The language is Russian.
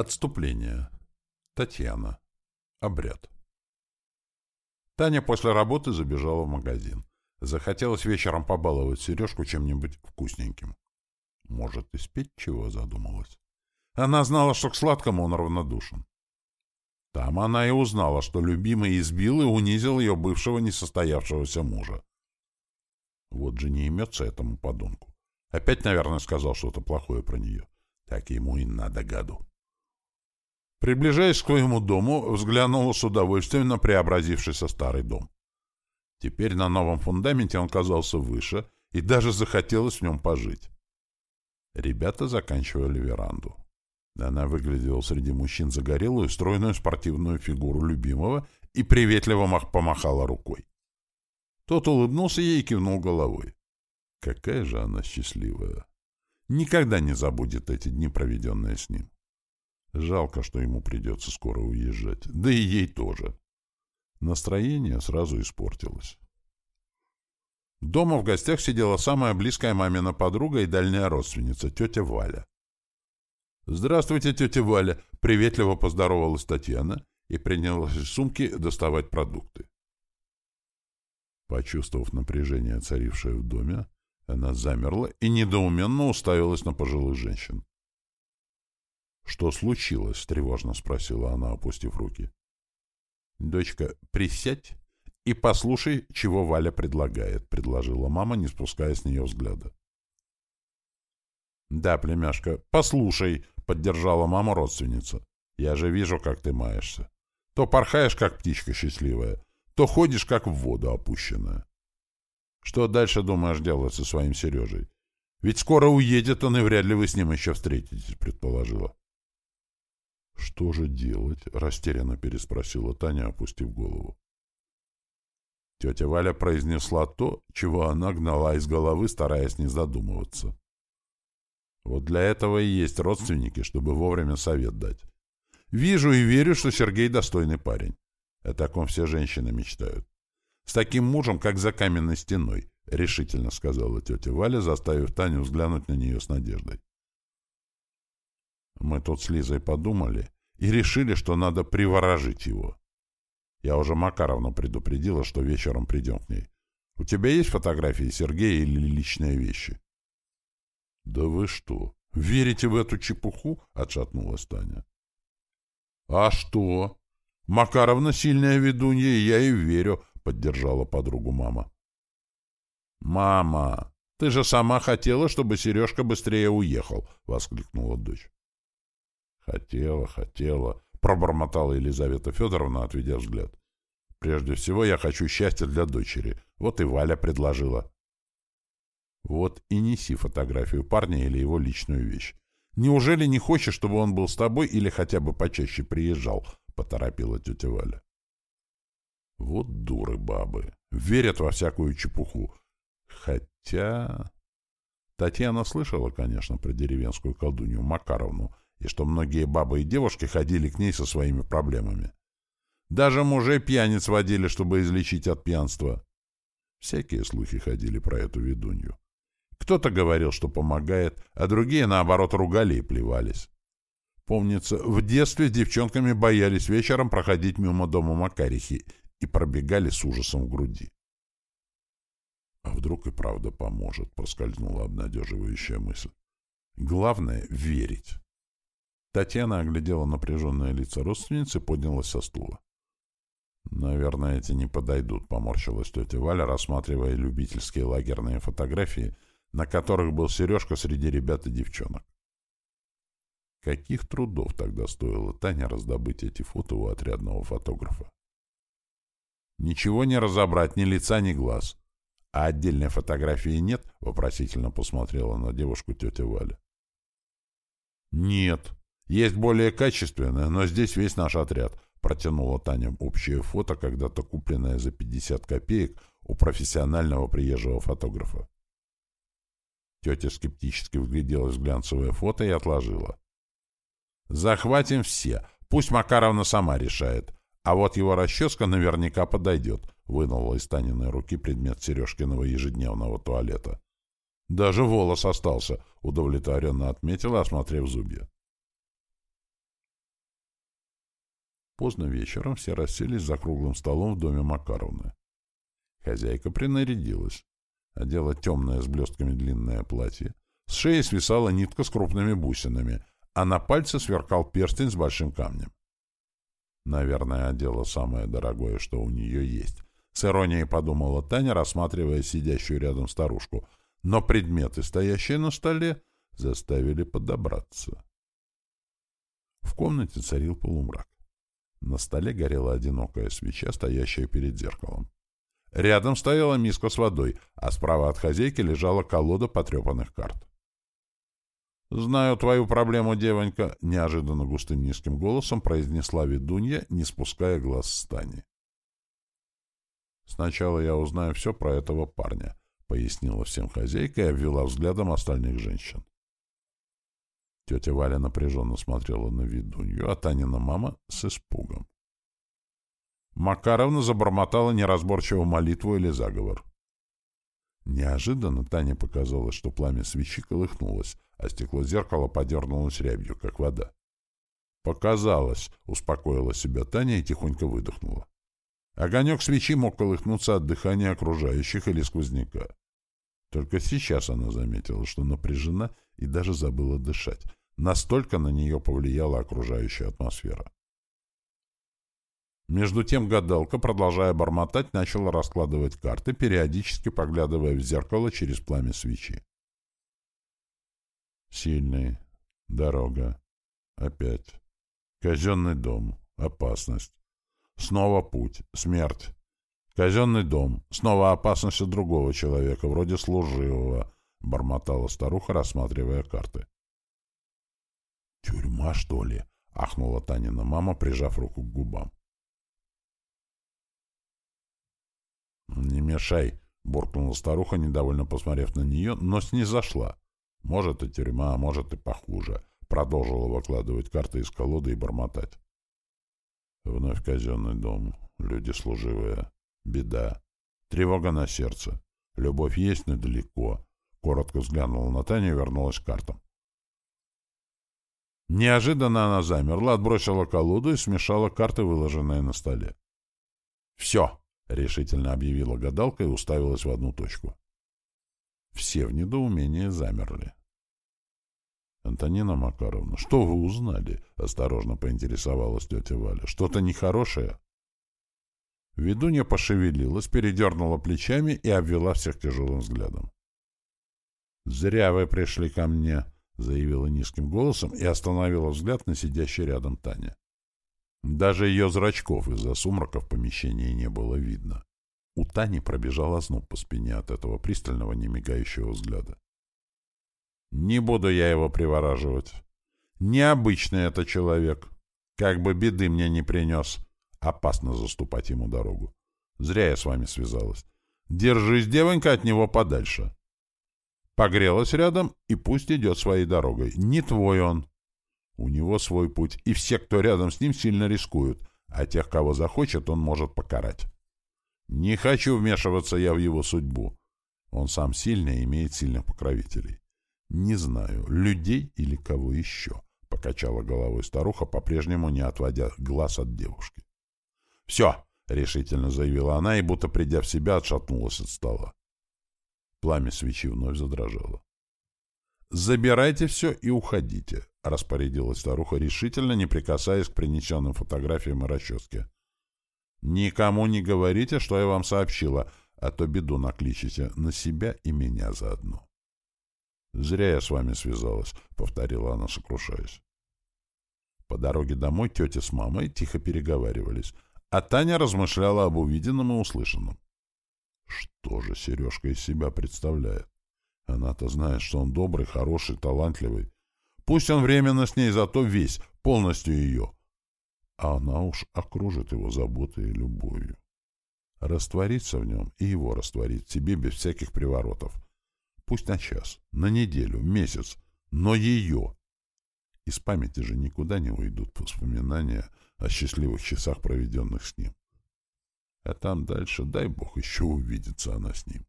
Отступление. Татьяна. Обряд. Таня после работы забежала в магазин. Захотелось вечером побаловать Сережку чем-нибудь вкусненьким. Может, и спеть чего задумалась. Она знала, что к сладкому он равнодушен. Там она и узнала, что любимый избил и унизил ее бывшего несостоявшегося мужа. Вот же не имется этому подонку. Опять, наверное, сказал что-то плохое про нее. Так ему и надо, гаду. Приближаясь к своему дому, взглянула с удовольствием на преобразившийся старый дом. Теперь на новом фундаменте он казался выше, и даже захотелось в нем пожить. Ребята заканчивали веранду. Она выглядела среди мужчин загорелую, стройную спортивную фигуру любимого и приветливо помахала рукой. Тот улыбнулся ей и кивнул головой. Какая же она счастливая! Никогда не забудет эти дни, проведенные с ним. Жалко, что ему придется скоро уезжать. Да и ей тоже. Настроение сразу испортилось. Дома в гостях сидела самая близкая мамина подруга и дальняя родственница, тетя Валя. «Здравствуйте, тетя Валя!» — приветливо поздоровалась Татьяна и принялась из сумки доставать продукты. Почувствовав напряжение, царившее в доме, она замерла и недоуменно уставилась на пожилых женщин. «Что случилось?» — тревожно спросила она, опустив руки. «Дочка, присядь и послушай, чего Валя предлагает», — предложила мама, не спуская с нее взгляда. «Да, племяшка, послушай», — поддержала мама родственница. «Я же вижу, как ты маешься. То порхаешь, как птичка счастливая, то ходишь, как в воду опущенная. Что дальше думаешь делать со своим Сережей? Ведь скоро уедет он, и вряд ли вы с ним еще встретитесь», — предположила. «Что же делать?» — растерянно переспросила Таня, опустив голову. Тетя Валя произнесла то, чего она гнала из головы, стараясь не задумываться. Вот для этого и есть родственники, чтобы вовремя совет дать. Вижу и верю, что Сергей достойный парень. О таком все женщины мечтают. С таким мужем, как за каменной стеной, — решительно сказала тетя Валя, заставив Таню взглянуть на нее с надеждой. Мы тут с Лизой подумали и решили, что надо приворожить его. Я уже Макаровну предупредила, что вечером придем к ней. У тебя есть фотографии Сергея или личные вещи? — Да вы что, верите в эту чепуху? — отшатнулась Таня. — А что? Макаровна сильная ведунья, и я ей верю, — поддержала подругу мама. — Мама, ты же сама хотела, чтобы Сережка быстрее уехал, — воскликнула дочь. Хотела, хотела, пробормотала Елизавета Федоровна, отведя взгляд. Прежде всего, я хочу счастья для дочери. Вот и Валя предложила. Вот и неси фотографию парня или его личную вещь. Неужели не хочешь, чтобы он был с тобой или хотя бы почаще приезжал? Поторопила тетя Валя. Вот дуры бабы. Верят во всякую чепуху. Хотя... Татьяна слышала, конечно, про деревенскую колдунью Макаровну, и что многие бабы и девушки ходили к ней со своими проблемами. Даже мужей пьяниц водили, чтобы излечить от пьянства. Всякие слухи ходили про эту ведунью. Кто-то говорил, что помогает, а другие, наоборот, ругали и плевались. Помнится, в детстве с девчонками боялись вечером проходить мимо дома Макарихи и пробегали с ужасом в груди. А вдруг и правда поможет, проскользнула обнадеживающая мысль. Главное — верить. Татьяна оглядела напряженное лицо родственницы и поднялась со стула. «Наверное, эти не подойдут», — поморщилась тетя Валя, рассматривая любительские лагерные фотографии, на которых был Сережка среди ребят и девчонок. Каких трудов тогда стоило Таня раздобыть эти фото у отрядного фотографа? Ничего не разобрать, ни лица, ни глаз. А отдельной фотографии нет? — вопросительно посмотрела на девушку тетя Валя. — Нет, есть более качественное, но здесь весь наш отряд. Протянула Таня общее фото, когда-то купленное за 50 копеек у профессионального приезжего фотографа. Тетя скептически вгляделась в глянцевое фото и отложила. «Захватим все. Пусть Макаровна сама решает. А вот его расческа наверняка подойдет», — вынула из Таниной руки предмет Сережкиного ежедневного туалета. «Даже волос остался», — удовлетворенно отметила, осмотрев зубья. Поздно вечером все расселись за круглым столом в доме Макаровны. Хозяйка принарядилась. Одела темное с блестками длинное платье. С шеи свисала нитка с крупными бусинами, а на пальце сверкал перстень с большим камнем. Наверное, одела самое дорогое, что у нее есть. С иронией подумала Таня, рассматривая сидящую рядом старушку. Но предметы, стоящие на столе, заставили подобраться. В комнате царил полумрак. На столе горела одинокая свеча, стоящая перед зеркалом. Рядом стояла миска с водой, а справа от хозяйки лежала колода потрепанных карт. «Знаю твою проблему, девонька», — неожиданно густым низким голосом произнесла ведунья, не спуская глаз с Тани. «Сначала я узнаю все про этого парня», — пояснила всем хозяйка и обвела взглядом остальных женщин. Тетя Валя напряженно смотрела на ведунью, а Танина мама — с испугом. Макаровна забормотала неразборчивую молитву или заговор. Неожиданно Тане показалось, что пламя свечи колыхнулось, а стекло зеркала подернулось рябью, как вода. «Показалось», — успокоила себя Таня и тихонько выдохнула. Огонек свечи мог колыхнуться от дыхания окружающих или сквозняка. Только сейчас она заметила, что напряжена и даже забыла дышать. Настолько на нее повлияла окружающая атмосфера. Между тем гадалка, продолжая бормотать, начала раскладывать карты, периодически поглядывая в зеркало через пламя свечи. Сильный. Дорога. Опять. Казенный дом. Опасность. Снова путь. Смерть. Казенный дом. Снова опасность от другого человека, вроде служивого, — бормотала старуха, рассматривая карты. «Тюрьма, что ли?» — ахнула Танина мама, прижав руку к губам. «Не мешай!» — буркнула старуха, недовольно посмотрев на нее, но снизошла. «Может, и тюрьма, а может, и похуже», — продолжила выкладывать карты из колоды и бормотать. Вновь казенный дом, люди служивые, беда, тревога на сердце, любовь есть, но далеко. Коротко взглянула на Таню и вернулась к картам. Неожиданно она замерла, отбросила колоду и смешала карты, выложенные на столе. «Все!» — решительно объявила гадалка и уставилась в одну точку. Все в недоумении замерли. «Антонина Макаровна, что вы узнали?» — осторожно поинтересовалась тетя Валя. «Что-то нехорошее?» Ведунья пошевелилась, передернула плечами и обвела всех тяжелым взглядом. «Зря вы пришли ко мне», — заявила низким голосом и остановила взгляд на сидящей рядом Таня. Даже ее зрачков из-за сумрака в помещении не было видно. У Тани пробежал озноб по спине от этого пристального, немигающего взгляда. «Не буду я его привораживать. Необычный это человек. Как бы беды мне не принес. Опасно заступать ему дорогу. Зря я с вами связалась. Держись, девонька, от него подальше. Погрелась рядом, и пусть идет своей дорогой. Не твой он. У него свой путь, и все, кто рядом с ним, сильно рискуют, а тех, кого захочет, он может покарать. Не хочу вмешиваться я в его судьбу. Он сам сильный и имеет сильных покровителей. Не знаю, людей или кого еще, — покачала головой старуха, по-прежнему не отводя глаз от девушки. — Все, — решительно заявила она и, будто придя в себя, отшатнулась от стола. Пламя свечи вновь задрожало. «Забирайте все и уходите», — распорядилась старуха решительно, не прикасаясь к принесенным фотографиям и расческе. «Никому не говорите, что я вам сообщила, а то беду накличите на себя и меня заодно». «Зря я с вами связалась», — повторила она, сокрушаясь. По дороге домой тетя с мамой тихо переговаривались, а Таня размышляла об увиденном и услышанном. Что же Сережка из себя представляет? Она-то знает, что он добрый, хороший, талантливый. Пусть он временно с ней, зато весь, полностью ее. А она уж окружит его заботой и любовью. Раствориться в нем и его растворить в себе без всяких приворотов. Пусть на час, на неделю, месяц, но ее. Из памяти же никуда не уйдут воспоминания о счастливых часах, проведенных с ним. А там дальше, дай бог, еще увидится она с ним.